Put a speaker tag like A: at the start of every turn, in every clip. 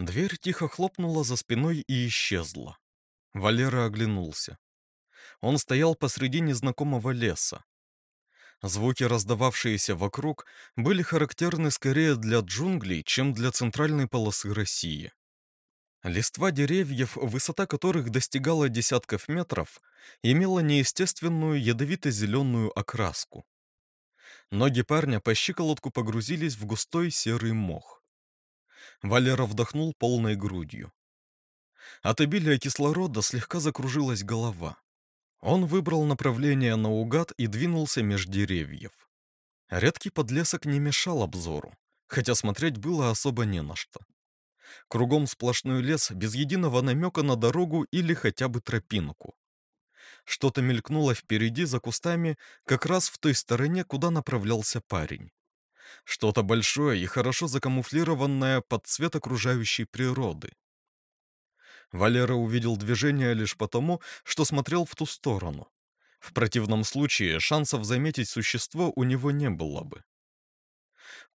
A: Дверь тихо хлопнула за спиной и исчезла. Валера оглянулся. Он стоял посреди незнакомого леса. Звуки, раздававшиеся вокруг, были характерны скорее для джунглей, чем для центральной полосы России. Листва деревьев, высота которых достигала десятков метров, имела неестественную ядовито-зеленую окраску. Ноги парня по щиколотку погрузились в густой серый мох. Валера вдохнул полной грудью. От обилия кислорода слегка закружилась голова. Он выбрал направление наугад и двинулся меж деревьев. Редкий подлесок не мешал обзору, хотя смотреть было особо не на что. Кругом сплошной лес, без единого намека на дорогу или хотя бы тропинку. Что-то мелькнуло впереди за кустами, как раз в той стороне, куда направлялся парень. Что-то большое и хорошо закамуфлированное под цвет окружающей природы. Валера увидел движение лишь потому, что смотрел в ту сторону. В противном случае шансов заметить существо у него не было бы.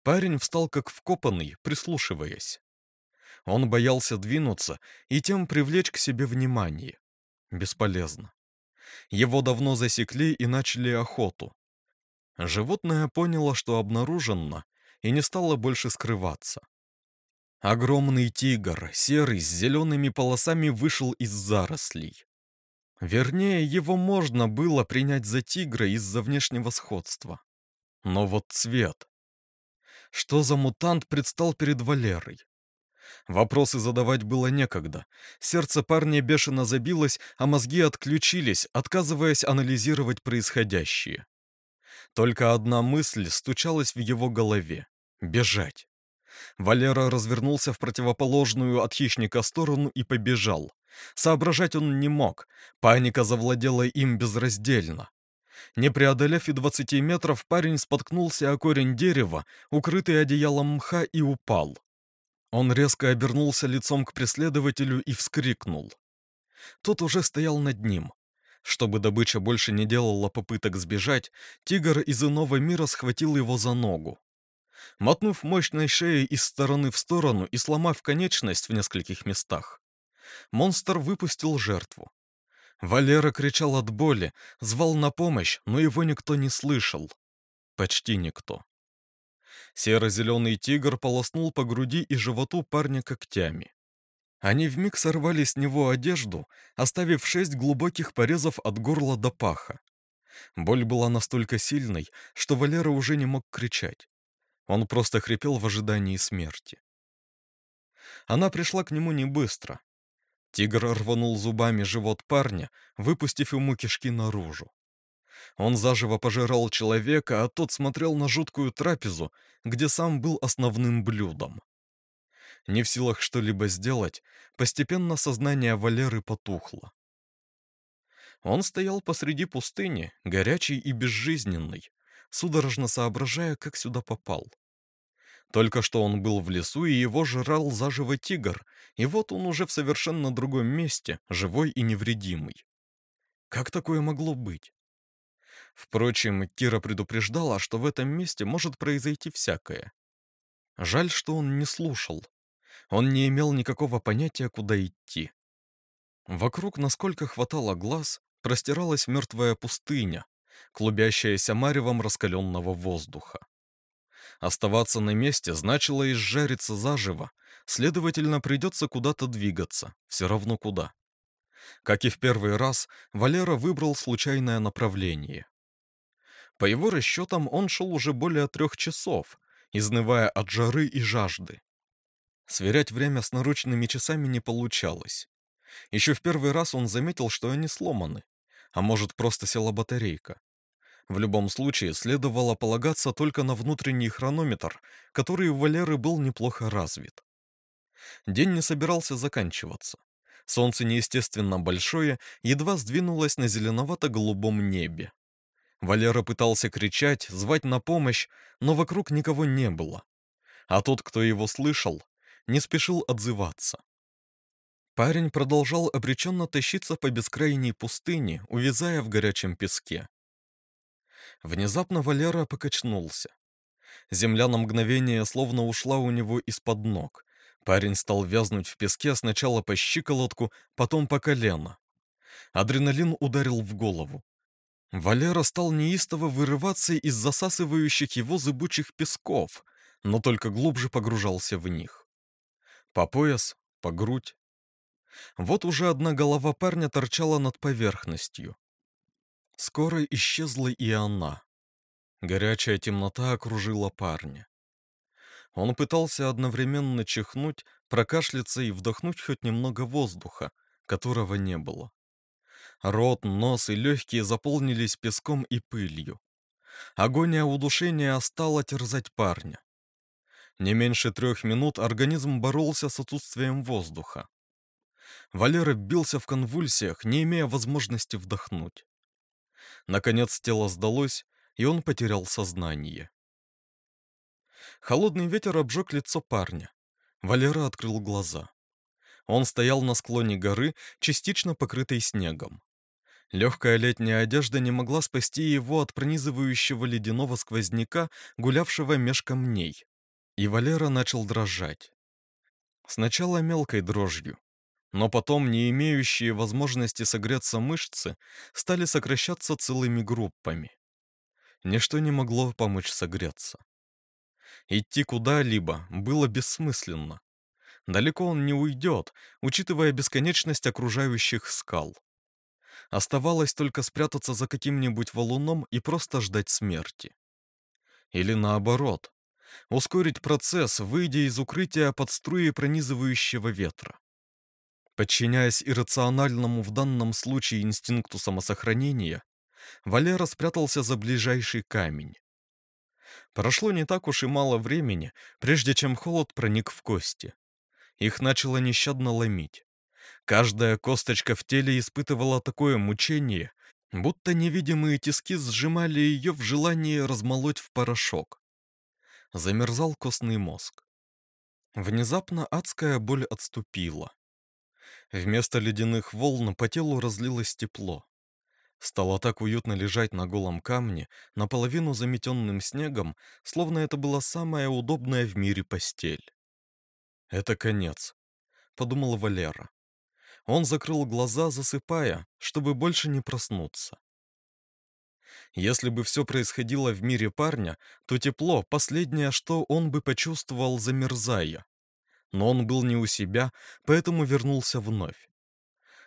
A: Парень встал как вкопанный, прислушиваясь. Он боялся двинуться и тем привлечь к себе внимание. Бесполезно. Его давно засекли и начали охоту. Животное поняло, что обнаружено, и не стало больше скрываться. Огромный тигр, серый, с зелеными полосами, вышел из зарослей. Вернее, его можно было принять за тигра из-за внешнего сходства. Но вот цвет. Что за мутант предстал перед Валерой? Вопросы задавать было некогда. Сердце парня бешено забилось, а мозги отключились, отказываясь анализировать происходящее. Только одна мысль стучалась в его голове — бежать. Валера развернулся в противоположную от хищника сторону и побежал. Соображать он не мог, паника завладела им безраздельно. Не преодолев и двадцати метров, парень споткнулся о корень дерева, укрытый одеялом мха, и упал. Он резко обернулся лицом к преследователю и вскрикнул. Тот уже стоял над ним. Чтобы добыча больше не делала попыток сбежать, тигр из иного мира схватил его за ногу. Мотнув мощной шеей из стороны в сторону и сломав конечность в нескольких местах, монстр выпустил жертву. Валера кричал от боли, звал на помощь, но его никто не слышал. Почти никто. Серо-зеленый тигр полоснул по груди и животу парня когтями. Они вмиг сорвали с него одежду, оставив шесть глубоких порезов от горла до паха. Боль была настолько сильной, что Валера уже не мог кричать. Он просто хрипел в ожидании смерти. Она пришла к нему не быстро. Тигр рванул зубами живот парня, выпустив ему кишки наружу. Он заживо пожирал человека, а тот смотрел на жуткую трапезу, где сам был основным блюдом. Не в силах что-либо сделать, постепенно сознание Валеры потухло. Он стоял посреди пустыни, горячий и безжизненный, судорожно соображая, как сюда попал. Только что он был в лесу, и его жрал заживо тигр, и вот он уже в совершенно другом месте, живой и невредимый. Как такое могло быть? Впрочем, Кира предупреждала, что в этом месте может произойти всякое. Жаль, что он не слушал. Он не имел никакого понятия, куда идти. Вокруг, насколько хватало глаз, простиралась мертвая пустыня, клубящаяся маревом раскаленного воздуха. Оставаться на месте значило изжариться заживо, следовательно, придется куда-то двигаться, все равно куда. Как и в первый раз, Валера выбрал случайное направление. По его расчетам, он шел уже более трех часов, изнывая от жары и жажды. Сверять время с наручными часами не получалось. Еще в первый раз он заметил, что они сломаны, а может, просто села батарейка. В любом случае, следовало полагаться только на внутренний хронометр, который у Валеры был неплохо развит. День не собирался заканчиваться. Солнце неестественно большое, едва сдвинулось на зеленовато-голубом небе. Валера пытался кричать, звать на помощь, но вокруг никого не было. А тот, кто его слышал, не спешил отзываться. Парень продолжал обреченно тащиться по бескрайней пустыне, увязая в горячем песке. Внезапно Валера покачнулся. Земля на мгновение словно ушла у него из-под ног. Парень стал вязнуть в песке сначала по щиколотку, потом по колено. Адреналин ударил в голову. Валера стал неистово вырываться из засасывающих его зыбучих песков, но только глубже погружался в них. По пояс, по грудь. Вот уже одна голова парня торчала над поверхностью. Скоро исчезла и она. Горячая темнота окружила парня. Он пытался одновременно чихнуть, прокашляться и вдохнуть хоть немного воздуха, которого не было. Рот, нос и легкие заполнились песком и пылью. Агония удушения стала терзать парня. Не меньше трех минут организм боролся с отсутствием воздуха. Валера бился в конвульсиях, не имея возможности вдохнуть. Наконец тело сдалось, и он потерял сознание. Холодный ветер обжег лицо парня. Валера открыл глаза. Он стоял на склоне горы, частично покрытой снегом. Легкая летняя одежда не могла спасти его от пронизывающего ледяного сквозняка, гулявшего меж камней. И Валера начал дрожать. Сначала мелкой дрожью, но потом не имеющие возможности согреться мышцы стали сокращаться целыми группами. Ничто не могло помочь согреться. Идти куда-либо было бессмысленно. Далеко он не уйдет, учитывая бесконечность окружающих скал. Оставалось только спрятаться за каким-нибудь валуном и просто ждать смерти. Или наоборот, ускорить процесс, выйдя из укрытия под струи пронизывающего ветра. Подчиняясь иррациональному в данном случае инстинкту самосохранения, Валера спрятался за ближайший камень. Прошло не так уж и мало времени, прежде чем холод проник в кости. Их начало нещадно ломить. Каждая косточка в теле испытывала такое мучение, будто невидимые тиски сжимали ее в желании размолоть в порошок. Замерзал костный мозг. Внезапно адская боль отступила. Вместо ледяных волн по телу разлилось тепло. Стало так уютно лежать на голом камне, наполовину заметенным снегом, словно это была самая удобная в мире постель. «Это конец», — подумал Валера. Он закрыл глаза, засыпая, чтобы больше не проснуться. Если бы все происходило в мире парня, то тепло — последнее, что он бы почувствовал, замерзая. Но он был не у себя, поэтому вернулся вновь.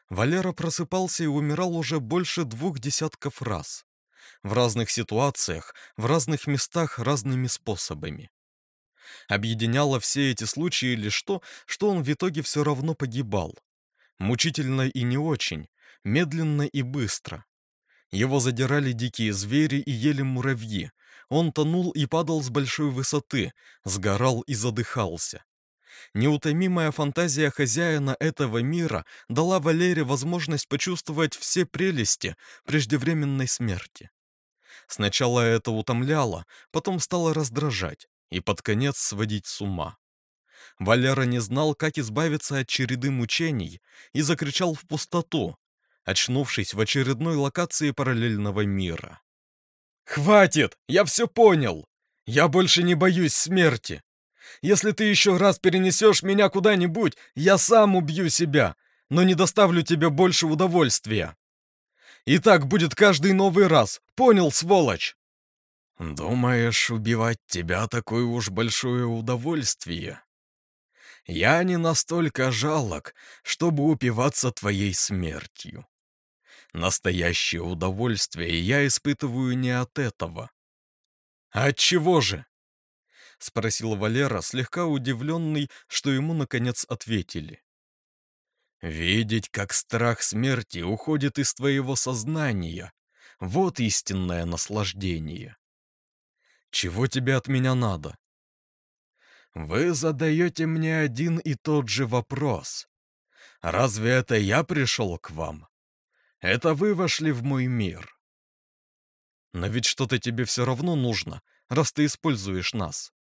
A: Валера просыпался и умирал уже больше двух десятков раз. В разных ситуациях, в разных местах, разными способами. Объединяло все эти случаи лишь то, что он в итоге все равно погибал, Мучительно и не очень, медленно и быстро. Его задирали дикие звери и ели муравьи. Он тонул и падал с большой высоты, сгорал и задыхался. Неутомимая фантазия хозяина этого мира дала Валере возможность почувствовать все прелести преждевременной смерти. Сначала это утомляло, потом стало раздражать и под конец сводить с ума. Валера не знал, как избавиться от череды мучений, и закричал в пустоту, очнувшись в очередной локации параллельного мира. «Хватит! Я все понял! Я больше не боюсь смерти! Если ты еще раз перенесешь меня куда-нибудь, я сам убью себя, но не доставлю тебе больше удовольствия! И так будет каждый новый раз, понял, сволочь?» «Думаешь, убивать тебя такое уж большое удовольствие?» Я не настолько жалок, чтобы упиваться твоей смертью. Настоящее удовольствие я испытываю не от этого. А от чего же? Спросил Валера, слегка удивленный, что ему наконец ответили. Видеть, как страх смерти уходит из твоего сознания, вот истинное наслаждение. Чего тебе от меня надо? Вы задаете мне один и тот же вопрос. Разве это я пришел к вам? Это вы вошли в мой мир. Но ведь что-то тебе все равно нужно, раз ты используешь нас.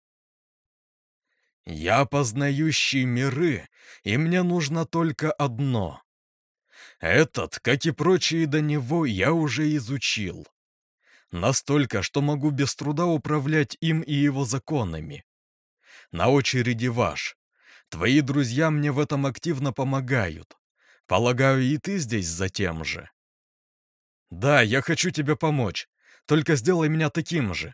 A: Я познающий миры, и мне нужно только одно. Этот, как и прочие до него, я уже изучил. Настолько, что могу без труда управлять им и его законами. На очереди ваш. Твои друзья мне в этом активно помогают. Полагаю, и ты здесь за тем же. Да, я хочу тебе помочь. Только сделай меня таким же.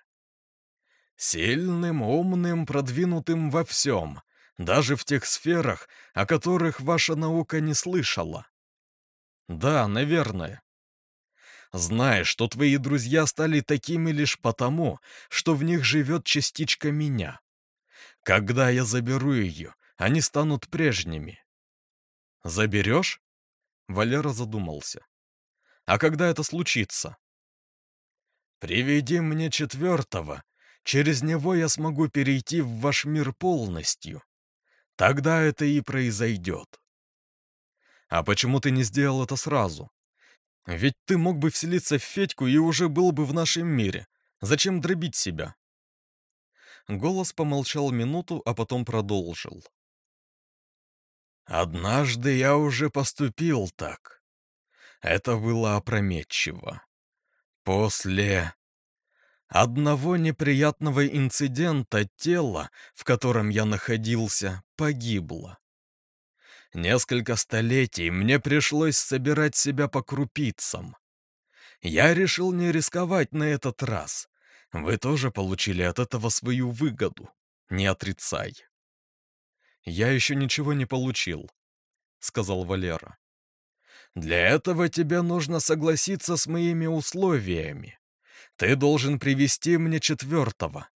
A: Сильным, умным, продвинутым во всем, даже в тех сферах, о которых ваша наука не слышала. Да, наверное. Знай, что твои друзья стали такими лишь потому, что в них живет частичка меня. Когда я заберу ее, они станут прежними. Заберешь? Валера задумался. А когда это случится? Приведи мне четвертого. Через него я смогу перейти в ваш мир полностью. Тогда это и произойдет. А почему ты не сделал это сразу? Ведь ты мог бы вселиться в Федьку и уже был бы в нашем мире. Зачем дробить себя? Голос помолчал минуту, а потом продолжил. «Однажды я уже поступил так. Это было опрометчиво. После одного неприятного инцидента тело, в котором я находился, погибло. Несколько столетий мне пришлось собирать себя по крупицам. Я решил не рисковать на этот раз. Вы тоже получили от этого свою выгоду. Не отрицай. Я еще ничего не получил, сказал Валера. Для этого тебе нужно согласиться с моими условиями. Ты должен привести мне четвертого.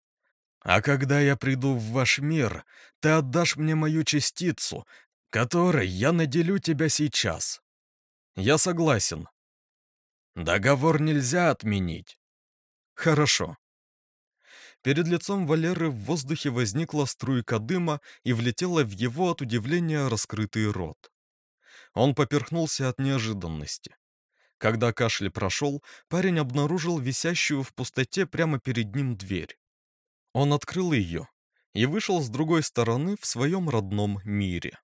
A: А когда я приду в ваш мир, ты отдашь мне мою частицу, которой я наделю тебя сейчас. Я согласен. Договор нельзя отменить. Хорошо. Перед лицом Валеры в воздухе возникла струйка дыма и влетела в его от удивления раскрытый рот. Он поперхнулся от неожиданности. Когда кашель прошел, парень обнаружил висящую в пустоте прямо перед ним дверь. Он открыл ее и вышел с другой стороны в своем родном мире.